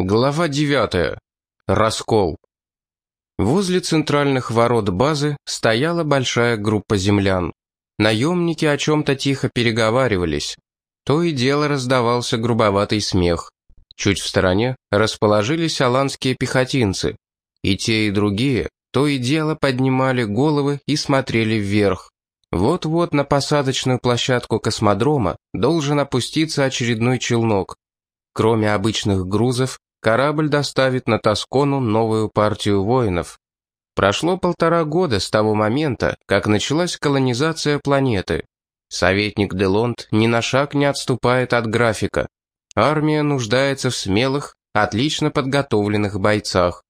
Глава 9. Раскол. Возле центральных ворот базы стояла большая группа землян. Наемники о чем-то тихо переговаривались. То и дело раздавался грубоватый смех. Чуть в стороне расположились аланские пехотинцы. И те, и другие то и дело поднимали головы и смотрели вверх. Вот-вот на посадочную площадку космодрома должен опуститься очередной челнок. Кроме обычных грузов, корабль доставит на Тоскону новую партию воинов. Прошло полтора года с того момента, как началась колонизация планеты. Советник Делонт ни на шаг не отступает от графика. Армия нуждается в смелых, отлично подготовленных бойцах.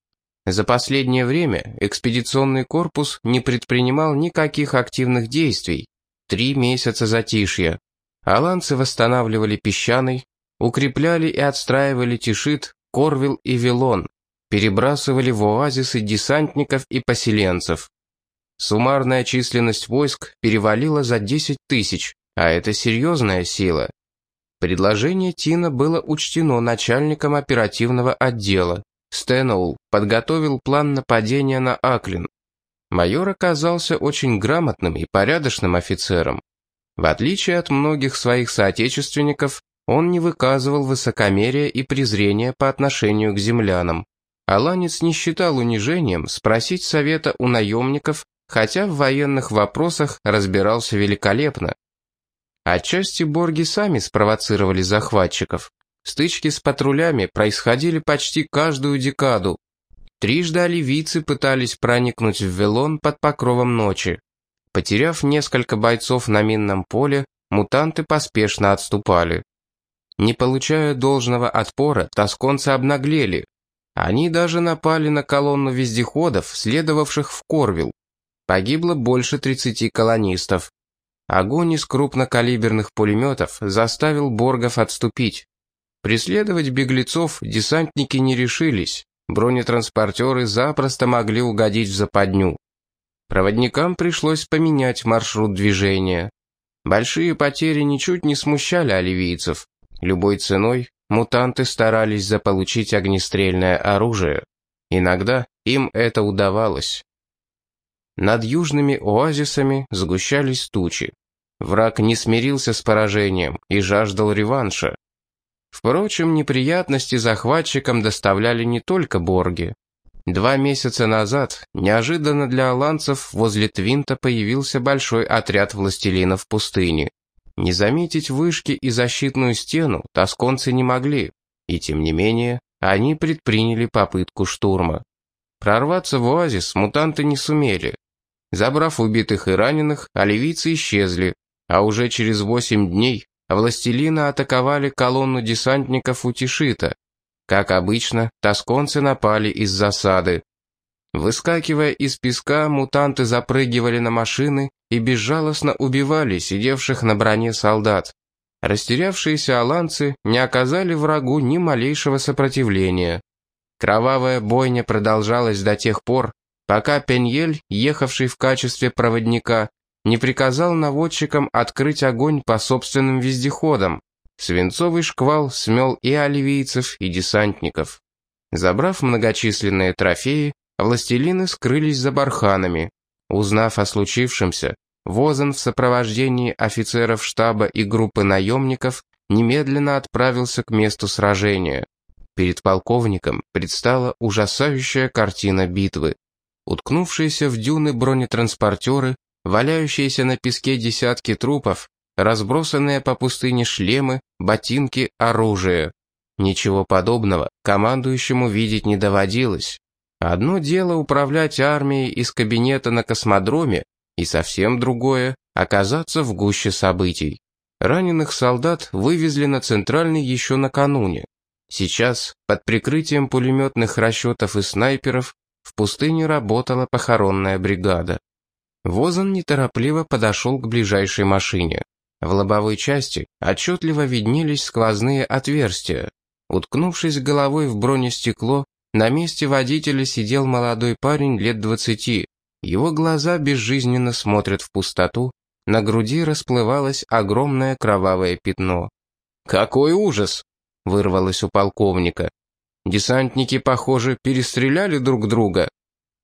За последнее время экспедиционный корпус не предпринимал никаких активных действий. Три месяца затишья. Аланцы восстанавливали песчаный, укрепляли и отстраивали Тишит, Корвил и Вилон, перебрасывали в оазисы десантников и поселенцев. Суммарная численность войск перевалила за 10 тысяч, а это серьезная сила. Предложение Тина было учтено начальником оперативного отдела. Стэноул подготовил план нападения на Аклин. Майор оказался очень грамотным и порядочным офицером. В отличие от многих своих соотечественников, он не выказывал высокомерия и презрения по отношению к землянам. Аланец не считал унижением спросить совета у наемников, хотя в военных вопросах разбирался великолепно. Отчасти борги сами спровоцировали захватчиков. Стычки с патрулями происходили почти каждую декаду. Трижды оливийцы пытались проникнуть в Велон под покровом ночи. Потеряв несколько бойцов на минном поле, мутанты поспешно отступали. Не получая должного отпора, тосконцы обнаглели. Они даже напали на колонну вездеходов, следовавших в Корвил. Погибло больше 30 колонистов. Огонь из крупнокалиберных пулеметов заставил Боргов отступить. Преследовать беглецов десантники не решились. Бронетранспортеры запросто могли угодить в западню. Проводникам пришлось поменять маршрут движения. Большие потери ничуть не смущали оливийцев. Любой ценой мутанты старались заполучить огнестрельное оружие. Иногда им это удавалось. Над южными оазисами сгущались тучи. Враг не смирился с поражением и жаждал реванша. Впрочем, неприятности захватчикам доставляли не только Борги. Два месяца назад, неожиданно для аланцев, возле Твинта появился большой отряд властелинов пустыни. Не заметить вышки и защитную стену тосконцы не могли, и тем не менее они предприняли попытку штурма. Прорваться в оазис мутанты не сумели. Забрав убитых и раненых, оливийцы исчезли, а уже через восемь дней властелина атаковали колонну десантников у Тишита. Как обычно, тосконцы напали из засады. Выскакивая из песка, мутанты запрыгивали на машины и безжалостно убивали сидевших на броне солдат. Растерявшиеся аланцы не оказали врагу ни малейшего сопротивления. Кровавая бойня продолжалась до тех пор, пока Пеньель, ехавший в качестве проводника, не приказал наводчикам открыть огонь по собственным вездеходам. Свинцовый шквал смел и оливийцев, и десантников. Забрав многочисленные трофеи, властелины скрылись за барханами. Узнав о случившемся, Возен в сопровождении офицеров штаба и группы наемников немедленно отправился к месту сражения. Перед полковником предстала ужасающая картина битвы. Уткнувшиеся в дюны бронетранспортеры, валяющиеся на песке десятки трупов, разбросанные по пустыне шлемы, ботинки, оружие. Ничего подобного командующему видеть не доводилось. Одно дело управлять армией из кабинета на космодроме, и совсем другое — оказаться в гуще событий. Раненых солдат вывезли на центральный еще накануне. Сейчас, под прикрытием пулеметных расчетов и снайперов, в пустыне работала похоронная бригада. Возан неторопливо подошел к ближайшей машине. В лобовой части отчетливо виднелись сквозные отверстия. Уткнувшись головой в бронестекло, на месте водителя сидел молодой парень лет двадцати. Его глаза безжизненно смотрят в пустоту, на груди расплывалось огромное кровавое пятно. «Какой ужас!» — вырвалось у полковника. Десантники, похоже, перестреляли друг друга.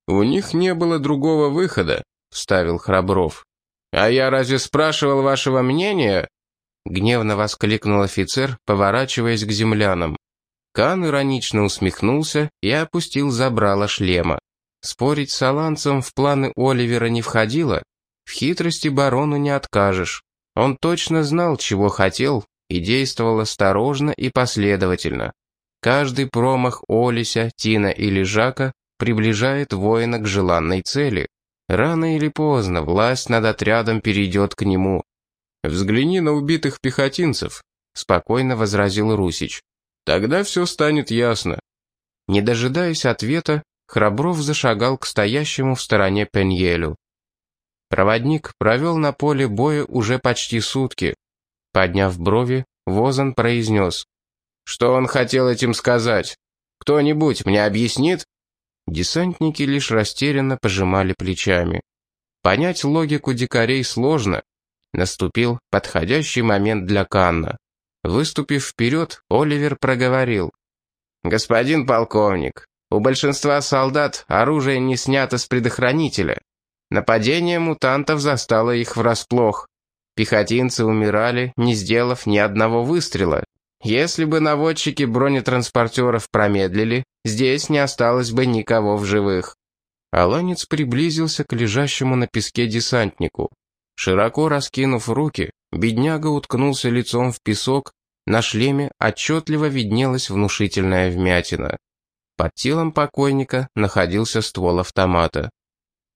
У них не было другого выхода, вставил Храбров. А я разве спрашивал вашего мнения? Гневно воскликнул офицер, поворачиваясь к землянам. Кан иронично усмехнулся и опустил забрало шлема. Спорить с Аланцем в планы Оливера не входило. В хитрости барону не откажешь. Он точно знал, чего хотел, и действовал осторожно и последовательно. Каждый промах Олися, Тина или Жака приближает воина к желанной цели. Рано или поздно власть над отрядом перейдет к нему. «Взгляни на убитых пехотинцев», — спокойно возразил Русич. «Тогда все станет ясно». Не дожидаясь ответа, Храбров зашагал к стоящему в стороне Пеньелю. Проводник провел на поле боя уже почти сутки. Подняв брови, Возан произнес. «Что он хотел этим сказать? Кто-нибудь мне объяснит?» Десантники лишь растерянно пожимали плечами. Понять логику дикарей сложно. Наступил подходящий момент для Канна. Выступив вперед, Оливер проговорил. «Господин полковник, у большинства солдат оружие не снято с предохранителя. Нападение мутантов застало их врасплох. Пехотинцы умирали, не сделав ни одного выстрела. Если бы наводчики бронетранспортеров промедлили, здесь не осталось бы никого в живых. Аланец приблизился к лежащему на песке десантнику. Широко раскинув руки, бедняга уткнулся лицом в песок, на шлеме отчетливо виднелась внушительная вмятина. Под телом покойника находился ствол автомата.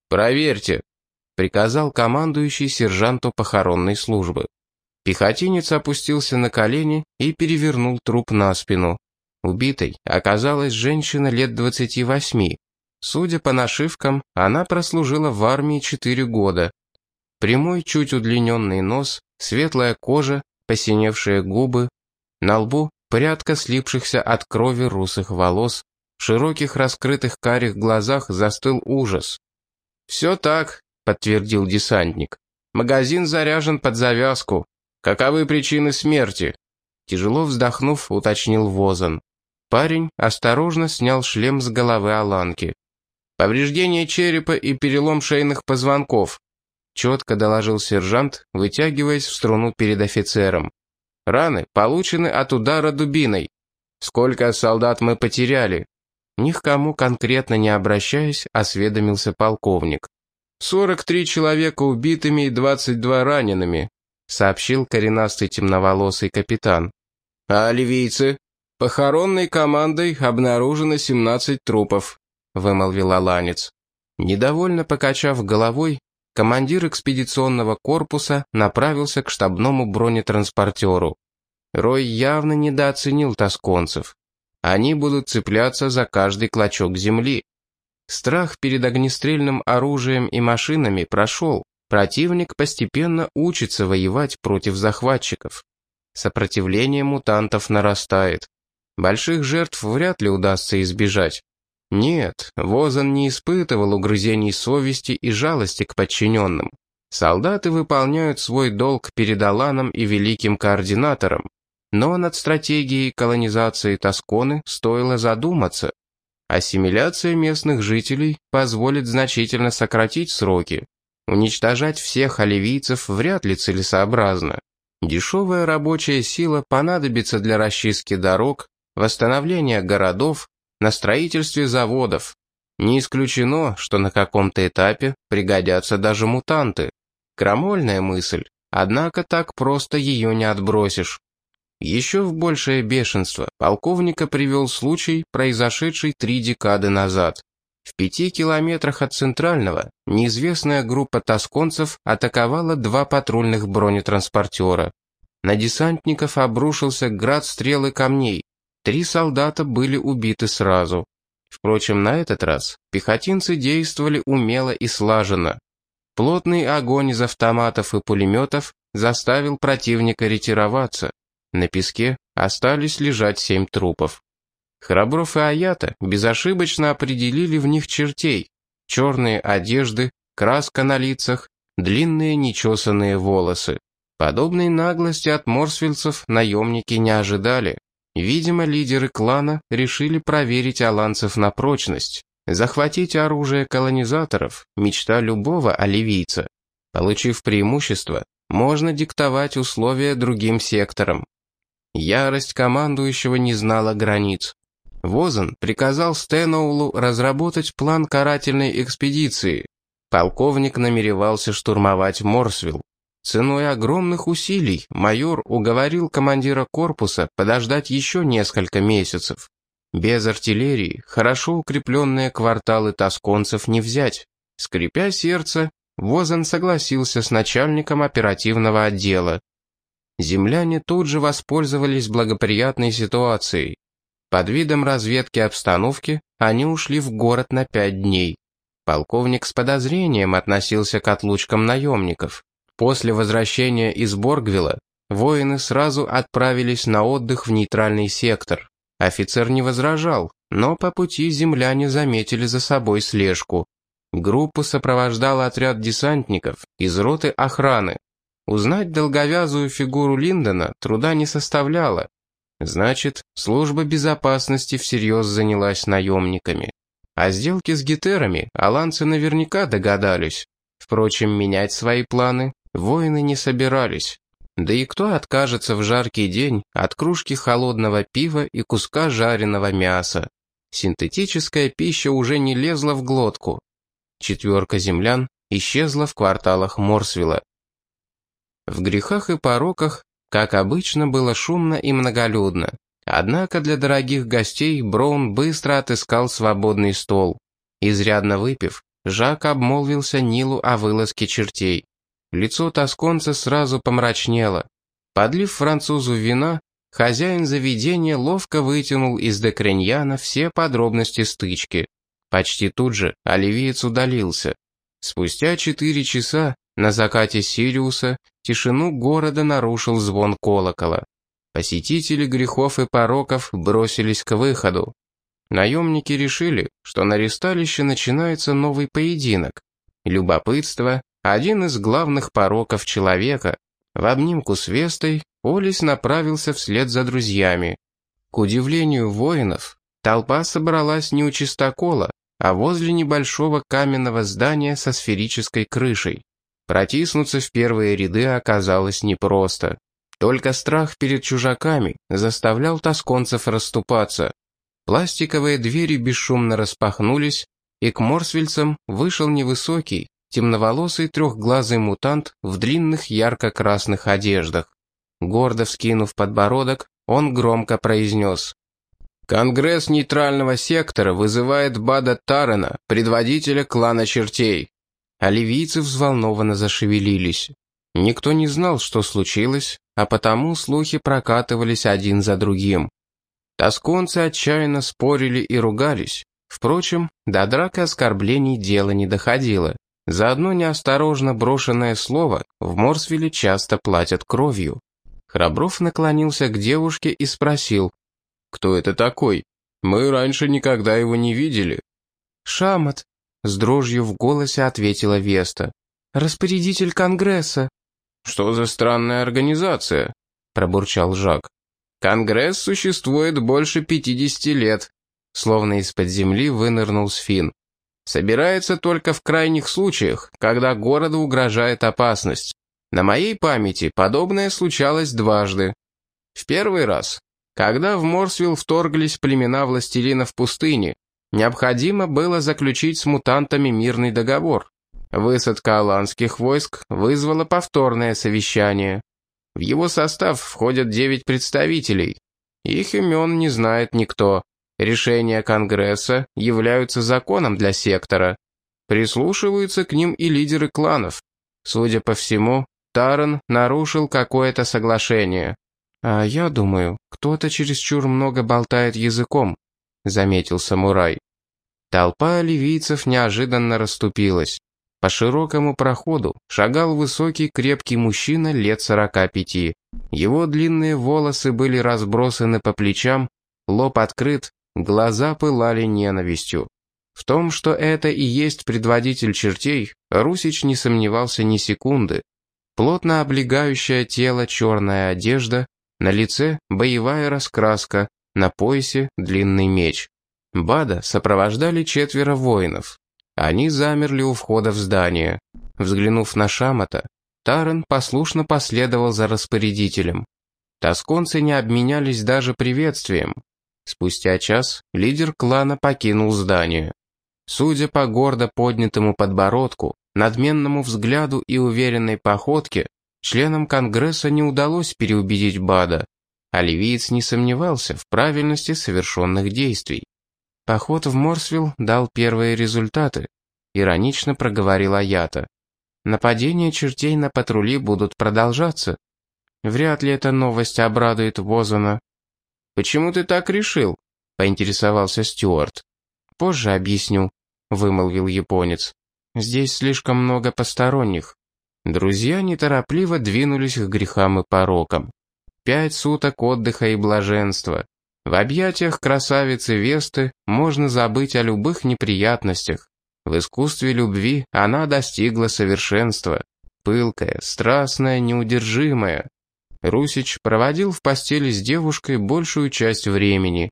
«Проверьте», — приказал командующий сержанту похоронной службы. Пехотинец опустился на колени и перевернул труп на спину. Убитой оказалась женщина лет 28. Судя по нашивкам, она прослужила в армии 4 года. Прямой, чуть удлиненный нос, светлая кожа, посиневшие губы, на лбу прядка слипшихся от крови русых волос, в широких раскрытых карих глазах застыл ужас. «Все так», — подтвердил десантник. «Магазин заряжен под завязку. Каковы причины смерти?» Тяжело вздохнув, уточнил Возан. Парень осторожно снял шлем с головы Аланки. «Повреждение черепа и перелом шейных позвонков», четко доложил сержант, вытягиваясь в струну перед офицером. «Раны получены от удара дубиной. Сколько солдат мы потеряли?» Ни к кому конкретно не обращаясь, осведомился полковник. «Сорок три человека убитыми и двадцать два ранеными», сообщил коренастый темноволосый капитан. «А оливийцы?» «Похоронной командой обнаружено семнадцать трупов», вымолвил Аланец. Недовольно покачав головой, командир экспедиционного корпуса направился к штабному бронетранспортеру. Рой явно недооценил тосконцев. Они будут цепляться за каждый клочок земли. Страх перед огнестрельным оружием и машинами прошел. Противник постепенно учится воевать против захватчиков. Сопротивление мутантов нарастает. Больших жертв вряд ли удастся избежать. Нет, Возан не испытывал угрызений совести и жалости к подчиненным. Солдаты выполняют свой долг перед Аланом и великим координатором. Но над стратегией колонизации Тосконы стоило задуматься. Ассимиляция местных жителей позволит значительно сократить сроки. Уничтожать всех оливийцев вряд ли целесообразно. Дешевая рабочая сила понадобится для расчистки дорог, восстановления городов, на строительстве заводов. Не исключено, что на каком-то этапе пригодятся даже мутанты. Крамольная мысль, однако так просто ее не отбросишь. Еще в большее бешенство полковника привел случай, произошедший три декады назад. В пяти километрах от Центрального неизвестная группа тосконцев атаковала два патрульных бронетранспортера. На десантников обрушился град стрел и камней. Три солдата были убиты сразу. Впрочем, на этот раз пехотинцы действовали умело и слаженно. Плотный огонь из автоматов и пулеметов заставил противника ретироваться. На песке остались лежать семь трупов. Храбров и Аята безошибочно определили в них чертей. Черные одежды, краска на лицах, длинные нечесанные волосы. Подобной наглости от морсвильцев наемники не ожидали. Видимо, лидеры клана решили проверить аланцев на прочность. Захватить оружие колонизаторов – мечта любого оливийца. Получив преимущество, можно диктовать условия другим секторам. Ярость командующего не знала границ. Возен приказал Стэноулу разработать план карательной экспедиции. Полковник намеревался штурмовать Морсвилл. Ценой огромных усилий майор уговорил командира корпуса подождать еще несколько месяцев. Без артиллерии хорошо укрепленные кварталы тосконцев не взять. Скрипя сердце, Возен согласился с начальником оперативного отдела. Земляне тут же воспользовались благоприятной ситуацией. Под видом разведки обстановки они ушли в город на пять дней. Полковник с подозрением относился к отлучкам наемников. После возвращения из Боргвилла воины сразу отправились на отдых в нейтральный сектор. Офицер не возражал, но по пути земляне заметили за собой слежку. Группу сопровождал отряд десантников из роты охраны. Узнать долговязую фигуру Линдона труда не составляло. Значит, служба безопасности всерьез занялась наемниками. О сделке с гетерами аланцы наверняка догадались. Впрочем, менять свои планы воины не собирались. Да и кто откажется в жаркий день от кружки холодного пива и куска жареного мяса? Синтетическая пища уже не лезла в глотку. Четверка землян исчезла в кварталах Морсвилла. В грехах и пороках, как обычно, было шумно и многолюдно. Однако для дорогих гостей Браун быстро отыскал свободный стол. Изрядно выпив, Жак обмолвился Нилу о вылазке чертей. Лицо тосконца сразу помрачнело. Подлив французу вина, хозяин заведения ловко вытянул из Декреньяна все подробности стычки. Почти тут же оливиец удалился. Спустя четыре часа на закате Сириуса тишину города нарушил звон колокола. Посетители грехов и пороков бросились к выходу. Наемники решили, что на ресталище начинается новый поединок. Любопытство один из главных пороков человека. В обнимку с Вестой Олис направился вслед за друзьями. К удивлению воинов, толпа собралась не у чистокола, а возле небольшого каменного здания со сферической крышей. Протиснуться в первые ряды оказалось непросто. Только страх перед чужаками заставлял тосконцев расступаться. Пластиковые двери бесшумно распахнулись, и к морсвельцам вышел невысокий, темноволосый трехглазый мутант в длинных ярко-красных одеждах. Гордо вскинув подбородок, он громко произнес. «Конгресс нейтрального сектора вызывает Бада Тарена, предводителя клана чертей». Оливийцы взволнованно зашевелились. Никто не знал, что случилось, а потому слухи прокатывались один за другим. Тосконцы отчаянно спорили и ругались. Впрочем, до драк и оскорблений дело не доходило. За одно неосторожно брошенное слово в Морсвилле часто платят кровью. Храбров наклонился к девушке и спросил, «Кто это такой? Мы раньше никогда его не видели». «Шамат», — с дрожью в голосе ответила Веста. «Распорядитель Конгресса». «Что за странная организация?» — пробурчал Жак. «Конгресс существует больше пятидесяти лет», — словно из-под земли вынырнул Сфин собирается только в крайних случаях, когда городу угрожает опасность. На моей памяти подобное случалось дважды. В первый раз, когда в Морсвилл вторглись племена властелинов пустыни, необходимо было заключить с мутантами мирный договор. Высадка аланских войск вызвала повторное совещание. В его состав входят девять представителей. Их имен не знает никто. Решения Конгресса являются законом для сектора. Прислушиваются к ним и лидеры кланов. Судя по всему, Таран нарушил какое-то соглашение. «А я думаю, кто-то чересчур много болтает языком», — заметил самурай. Толпа ливийцев неожиданно расступилась. По широкому проходу шагал высокий крепкий мужчина лет сорока пяти. Его длинные волосы были разбросаны по плечам, лоб открыт, Глаза пылали ненавистью. В том, что это и есть предводитель чертей, Русич не сомневался ни секунды. Плотно облегающая тело черная одежда, На лице боевая раскраска, на поясе длинный меч. Бада сопровождали четверо воинов. Они замерли у входа в здание. Взглянув на Шамата, Таран послушно последовал за распорядителем. Тосконцы не обменялись даже приветствием. Спустя час лидер клана покинул здание. Судя по гордо поднятому подбородку, надменному взгляду и уверенной походке, членам Конгресса не удалось переубедить Бада. А ливиец не сомневался в правильности совершенных действий. Поход в Морсвилл дал первые результаты, иронично проговорил Аята. Нападения чертей на патрули будут продолжаться. Вряд ли эта новость обрадует Возана. «Почему ты так решил?» — поинтересовался Стюарт. «Позже объясню», — вымолвил японец. «Здесь слишком много посторонних». Друзья неторопливо двинулись к грехам и порокам. Пять суток отдыха и блаженства. В объятиях красавицы Весты можно забыть о любых неприятностях. В искусстве любви она достигла совершенства. Пылкая, страстная, неудержимая. Русич проводил в постели с девушкой большую часть времени.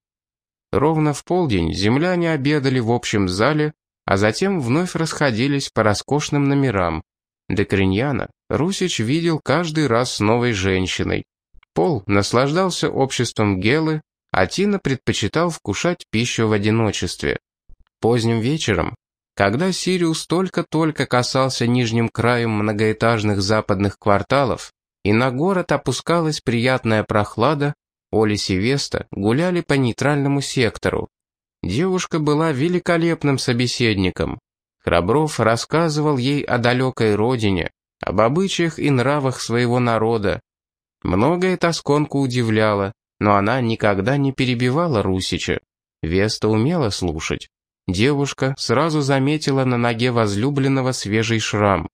Ровно в полдень земляне обедали в общем зале, а затем вновь расходились по роскошным номерам. Декриньяна Русич видел каждый раз с новой женщиной. Пол наслаждался обществом Гелы, а Тина предпочитал вкушать пищу в одиночестве. Поздним вечером, когда Сириус только-только касался нижним краем многоэтажных западных кварталов, и на город опускалась приятная прохлада, Олис и Веста гуляли по нейтральному сектору. Девушка была великолепным собеседником. Храбров рассказывал ей о далекой родине, об обычаях и нравах своего народа. Многое Тосконку удивляло, но она никогда не перебивала Русича. Веста умела слушать. Девушка сразу заметила на ноге возлюбленного свежий шрам.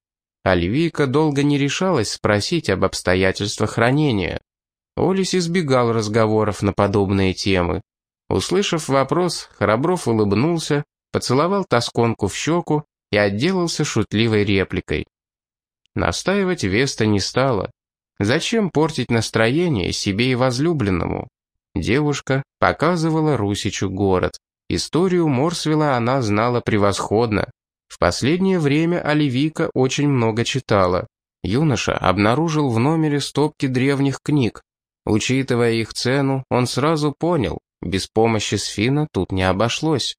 Альвийка долго не решалась спросить об обстоятельствах ранения. Олис избегал разговоров на подобные темы. Услышав вопрос, Храбров улыбнулся, поцеловал тосконку в щеку и отделался шутливой репликой. Настаивать Веста не стала. Зачем портить настроение себе и возлюбленному? Девушка показывала Русичу город. Историю Морсвилла она знала превосходно. В последнее время Оливийка очень много читала. Юноша обнаружил в номере стопки древних книг. Учитывая их цену, он сразу понял, без помощи Сфина тут не обошлось.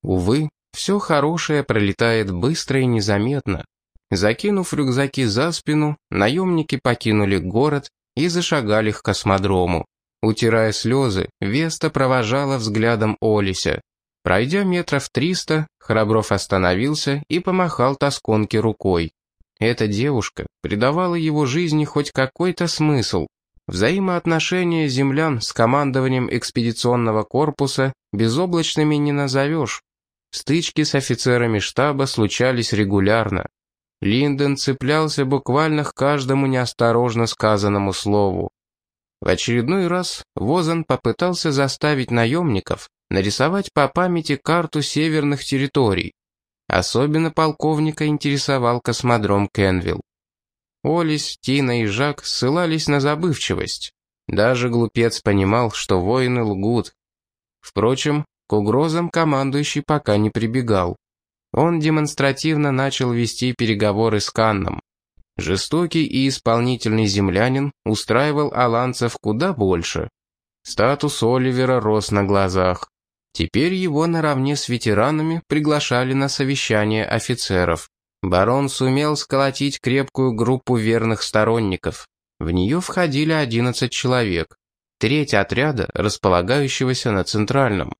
Увы, все хорошее пролетает быстро и незаметно. Закинув рюкзаки за спину, наемники покинули город и зашагали к космодрому. Утирая слезы, Веста провожала взглядом Олися. Пройдя метров триста, Храбров остановился и помахал тосконке рукой. Эта девушка придавала его жизни хоть какой-то смысл. Взаимоотношения землян с командованием экспедиционного корпуса безоблачными не назовешь. Стычки с офицерами штаба случались регулярно. Линден цеплялся буквально к каждому неосторожно сказанному слову. В очередной раз Возан попытался заставить наемников нарисовать по памяти карту северных территорий. Особенно полковника интересовал космодром Кенвилл. Олис, Тина и Жак ссылались на забывчивость. Даже глупец понимал, что воины лгут. Впрочем, к угрозам командующий пока не прибегал. Он демонстративно начал вести переговоры с Канном. Жестокий и исполнительный землянин устраивал аланцев куда больше. Статус Оливера рос на глазах. Теперь его наравне с ветеранами приглашали на совещание офицеров. Барон сумел сколотить крепкую группу верных сторонников. В нее входили 11 человек. Треть отряда, располагающегося на Центральном.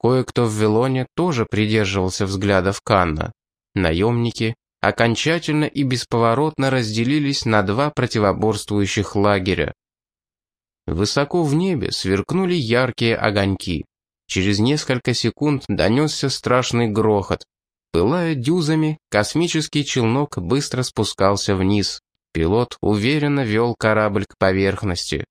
Кое-кто в Вилоне тоже придерживался взглядов Канна. Наемники окончательно и бесповоротно разделились на два противоборствующих лагеря. Высоко в небе сверкнули яркие огоньки. Через несколько секунд донесся страшный грохот. Пылая дюзами, космический челнок быстро спускался вниз. Пилот уверенно вел корабль к поверхности.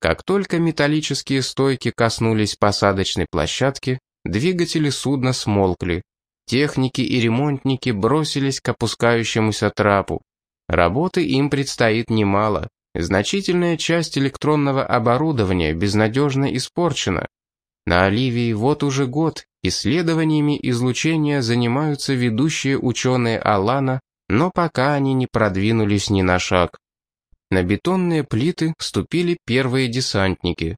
Как только металлические стойки коснулись посадочной площадки, двигатели судна смолкли. Техники и ремонтники бросились к опускающемуся трапу. Работы им предстоит немало. значительная часть электронного оборудования безнадежно испорчена. На Оливии вот уже год исследованиями излучения занимаются ведущие ученые Алана, но пока они не продвинулись ни на шаг. На бетонные плиты вступили первые десантники.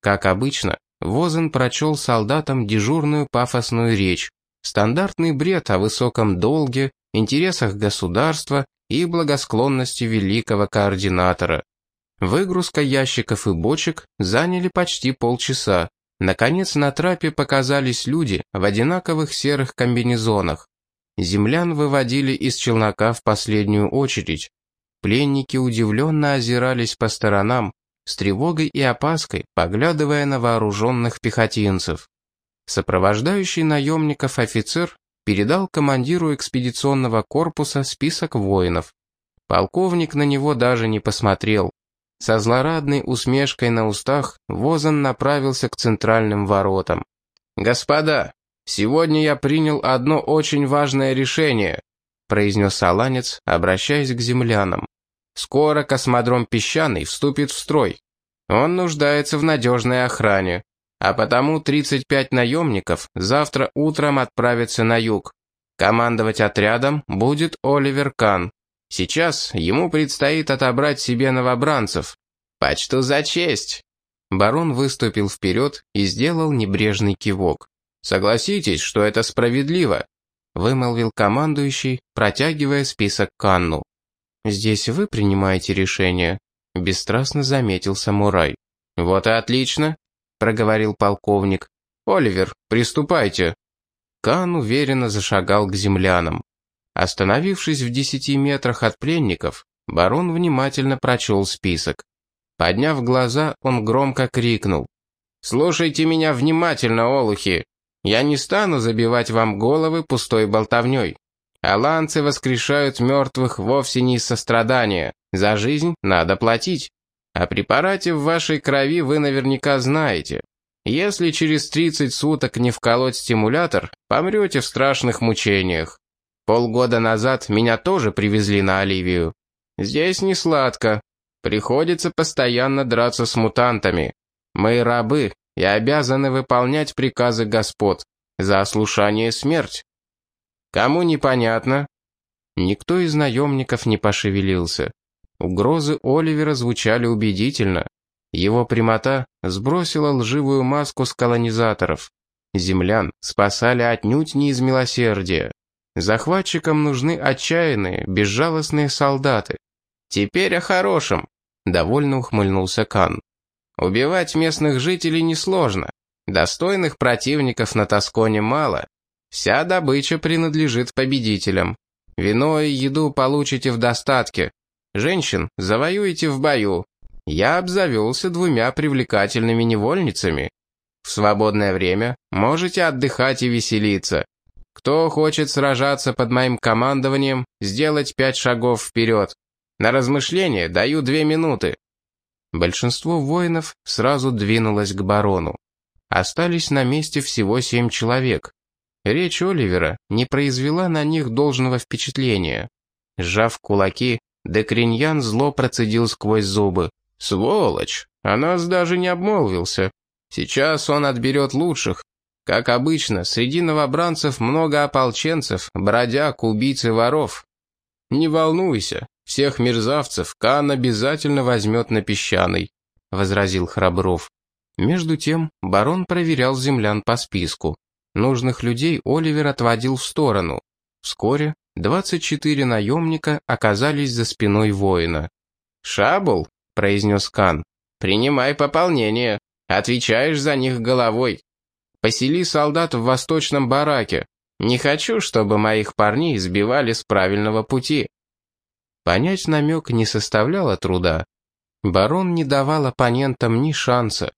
Как обычно, Возен прочел солдатам дежурную пафосную речь, стандартный бред о высоком долге, интересах государства и благосклонности великого координатора. Выгрузка ящиков и бочек заняли почти полчаса. Наконец на трапе показались люди в одинаковых серых комбинезонах. Землян выводили из челнока в последнюю очередь. Пленники удивленно озирались по сторонам, с тревогой и опаской, поглядывая на вооруженных пехотинцев. Сопровождающий наемников офицер передал командиру экспедиционного корпуса список воинов. Полковник на него даже не посмотрел. Со злорадной усмешкой на устах Возан направился к центральным воротам. «Господа, сегодня я принял одно очень важное решение», произнес Аланец, обращаясь к землянам. Скоро космодром «Песчаный» вступит в строй. Он нуждается в надежной охране, а потому 35 наемников завтра утром отправятся на юг. Командовать отрядом будет Оливер Кан. Сейчас ему предстоит отобрать себе новобранцев. Почту за честь. Барон выступил вперед и сделал небрежный кивок. «Согласитесь, что это справедливо», — вымолвил командующий, протягивая список Канну. «Здесь вы принимаете решение», — бесстрастно заметил самурай. «Вот и отлично», — проговорил полковник. «Оливер, приступайте». Кан уверенно зашагал к землянам. Остановившись в десяти метрах от пленников, барон внимательно прочел список. Подняв глаза, он громко крикнул. «Слушайте меня внимательно, олухи! Я не стану забивать вам головы пустой болтовней. Аланцы воскрешают мертвых вовсе не из сострадания. За жизнь надо платить. О препарате в вашей крови вы наверняка знаете. Если через 30 суток не вколоть стимулятор, помрете в страшных мучениях. Полгода назад меня тоже привезли на Оливию. Здесь не сладко. Приходится постоянно драться с мутантами. Мы рабы и обязаны выполнять приказы господ. За ослушание смерть. Кому непонятно?» Никто из наемников не пошевелился. Угрозы Оливера звучали убедительно. Его прямота сбросила лживую маску с колонизаторов. Землян спасали отнюдь не из милосердия. Захватчикам нужны отчаянные, безжалостные солдаты. «Теперь о хорошем», — довольно ухмыльнулся Кан. «Убивать местных жителей несложно. Достойных противников на Тосконе мало. Вся добыча принадлежит победителям. Вино и еду получите в достатке. Женщин завоюете в бою. Я обзавелся двумя привлекательными невольницами. В свободное время можете отдыхать и веселиться. Кто хочет сражаться под моим командованием, сделать пять шагов вперед. На размышление даю две минуты. Большинство воинов сразу двинулось к барону. Остались на месте всего семь человек. Речь Оливера не произвела на них должного впечатления. Сжав кулаки, Декриньян зло процедил сквозь зубы. «Сволочь! О нас даже не обмолвился. Сейчас он отберет лучших. Как обычно, среди новобранцев много ополченцев, бродяг, убийц и воров. Не волнуйся, всех мерзавцев Кан обязательно возьмет на песчаный», — возразил Храбров. Между тем барон проверял землян по списку. Нужных людей Оливер отводил в сторону. Вскоре 24 наемника оказались за спиной воина. «Шабл», — произнес Кан, — «принимай пополнение. Отвечаешь за них головой. Посели солдат в восточном бараке. Не хочу, чтобы моих парней сбивали с правильного пути». Понять намек не составляло труда. Барон не давал оппонентам ни шанса.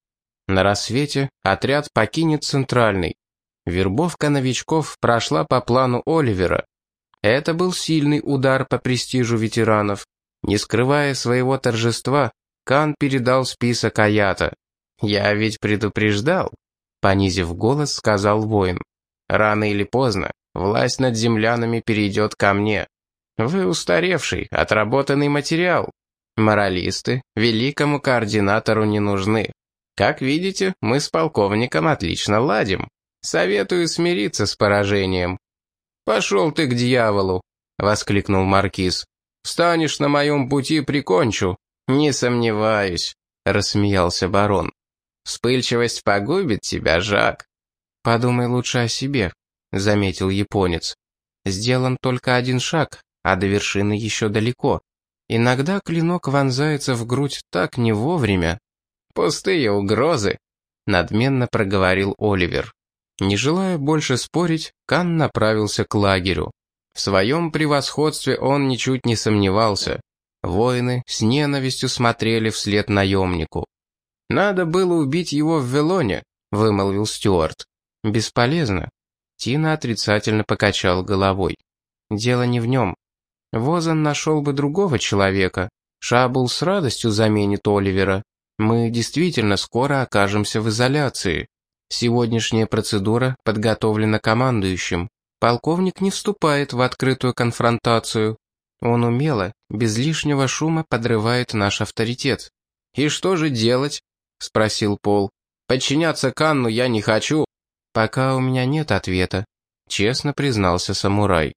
На рассвете отряд покинет центральный. Вербовка новичков прошла по плану Оливера. Это был сильный удар по престижу ветеранов. Не скрывая своего торжества, Кан передал список Аята. «Я ведь предупреждал», — понизив голос, сказал воин. «Рано или поздно власть над землянами перейдет ко мне. Вы устаревший, отработанный материал. Моралисты великому координатору не нужны. Как видите, мы с полковником отлично ладим. Советую смириться с поражением». «Пошел ты к дьяволу!» — воскликнул Маркиз. «Встанешь на моем пути, прикончу». «Не сомневаюсь», — рассмеялся барон. «Вспыльчивость погубит тебя, Жак». «Подумай лучше о себе», — заметил японец. «Сделан только один шаг, а до вершины еще далеко. Иногда клинок вонзается в грудь так не вовремя». «Пустые угрозы», — надменно проговорил Оливер. Не желая больше спорить, Кан направился к лагерю. В своем превосходстве он ничуть не сомневался. Воины с ненавистью смотрели вслед наемнику. «Надо было убить его в Велоне», — вымолвил Стюарт. «Бесполезно». Тина отрицательно покачал головой. «Дело не в нем. Возан нашел бы другого человека. Шабул с радостью заменит Оливера. Мы действительно скоро окажемся в изоляции. Сегодняшняя процедура подготовлена командующим. Полковник не вступает в открытую конфронтацию. Он умело, без лишнего шума подрывает наш авторитет. «И что же делать?» — спросил Пол. «Подчиняться Канну я не хочу». «Пока у меня нет ответа», — честно признался самурай.